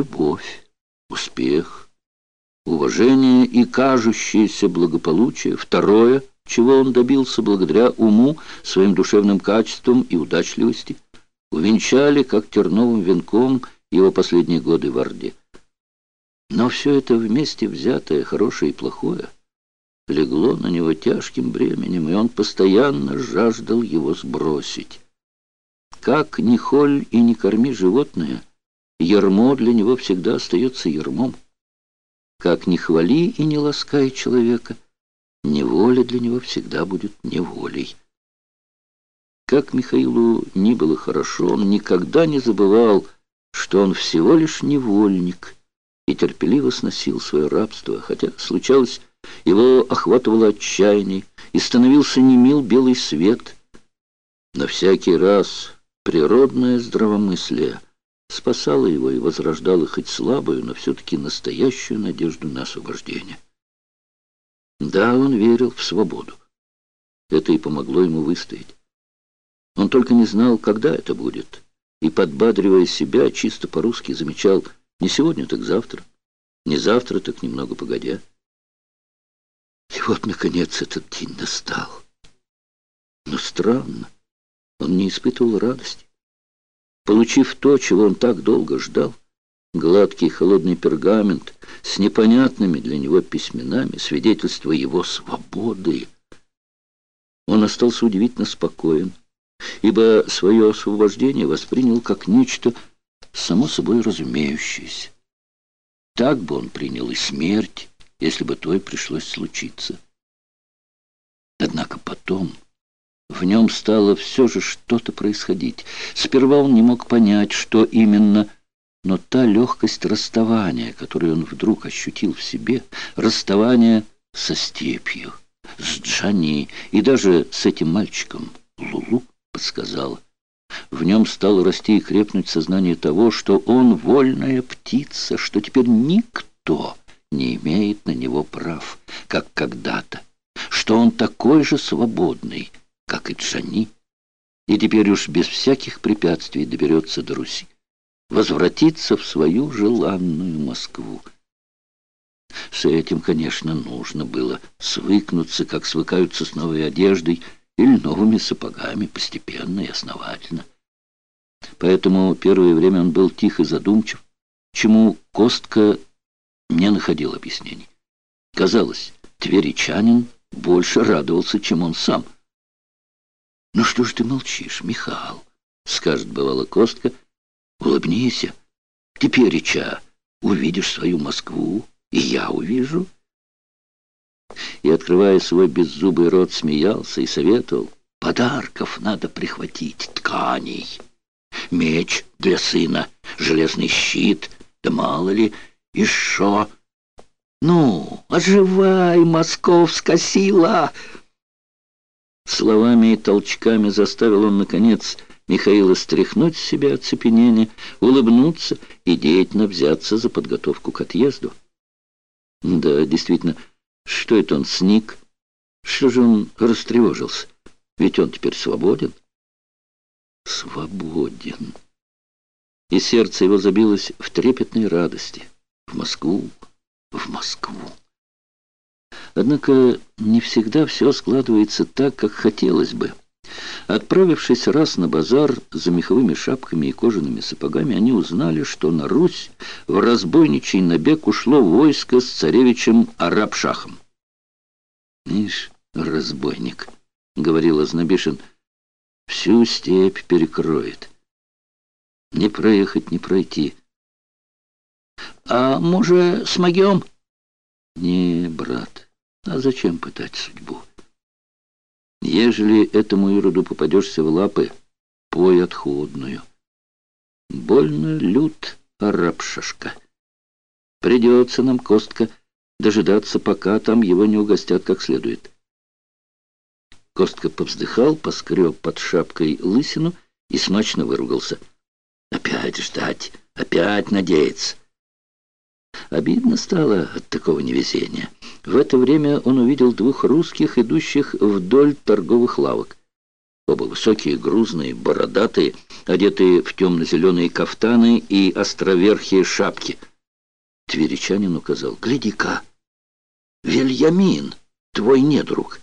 любовь, успех, уважение и кажущееся благополучие. Второе, чего он добился благодаря уму, своим душевным качествам и удачливости, увенчали, как терновым венком, его последние годы в Орде. Но все это вместе взятое, хорошее и плохое, легло на него тяжким бременем, и он постоянно жаждал его сбросить. Как ни холь и не корми животное, ермо для него всегда остается ермом. Как ни хвали и не ласкай человека, неволя для него всегда будет неволей. Как Михаилу ни было хорошо, он никогда не забывал, что он всего лишь невольник и терпеливо сносил свое рабство, хотя, случалось, его охватывало отчаяние и становился немил белый свет. Но всякий раз природное здравомыслие спасало его и возрождало хоть слабую, но все-таки настоящую надежду на освобождение. Да, он верил в свободу. Это и помогло ему выстоять. Он только не знал, когда это будет, и, подбадривая себя, чисто по-русски замечал «не сегодня, так завтра, не завтра, так немного погодя». И вот, наконец, этот день настал. Но странно, он не испытывал радости. Получив то, чего он так долго ждал, гладкий холодный пергамент с непонятными для него письменами, свидетельство его свободы, он остался удивительно спокоен, ибо свое освобождение воспринял как нечто само собой разумеющееся. Так бы он принял и смерть, если бы той пришлось случиться. Однако потом в нем стало все же что-то происходить. Сперва он не мог понять, что именно, но та легкость расставания, которую он вдруг ощутил в себе, расставание со степью, с Джани и даже с этим мальчиком, Лулу, подсказала. В нем стало расти и крепнуть сознание того, что он вольная птица, что теперь никто не имеет на него прав, как когда-то, что он такой же свободный, как и Джани, и теперь уж без всяких препятствий доберется до Руси, возвратиться в свою желанную Москву. С этим, конечно, нужно было свыкнуться, как свыкаются с новой одеждой или новыми сапогами, постепенно и основательно. Поэтому первое время он был тих и задумчив, чему Костка не находил объяснений. Казалось, тверичанин больше радовался, чем он сам. «Ну что ж ты молчишь, Михал?» — скажет бывало Костка. «Улыбнись, тепереча увидишь свою Москву, и я увижу». И, открывая свой беззубый рот, смеялся и советовал. «Подарков надо прихватить, тканей, меч для сына, железный щит, да мало ли...» И шо? Ну, оживай, московская сила! Словами и толчками заставил он, наконец, Михаила стряхнуть с себя оцепенение, улыбнуться и деятельно взяться за подготовку к отъезду. Да, действительно, что это он сник? Что же он растревожился? Ведь он теперь свободен. Свободен. И сердце его забилось в трепетной радости. В Москву, в Москву. Однако не всегда все складывается так, как хотелось бы. Отправившись раз на базар за меховыми шапками и кожаными сапогами, они узнали, что на Русь в разбойничий набег ушло войско с царевичем Арабшахом. «Ишь, разбойник», — говорил Ознобишин, — «всю степь перекроет. Не проехать, не пройти». А може, смогем? Не, брат, а зачем пытать судьбу? Ежели этому ироду попадешься в лапы, пой отходную. Больно лют, арабшашка. Придется нам, Костка, дожидаться, пока там его не угостят как следует. Костка повздыхал, поскреб под шапкой лысину и смачно выругался. Опять ждать, опять надеяться. Обидно стало от такого невезения. В это время он увидел двух русских, идущих вдоль торговых лавок. Оба высокие, грузные, бородатые, одетые в темно-зеленые кафтаны и островерхие шапки. Тверичанин указал. «Гляди-ка! Вельямин, твой недруг,